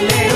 ले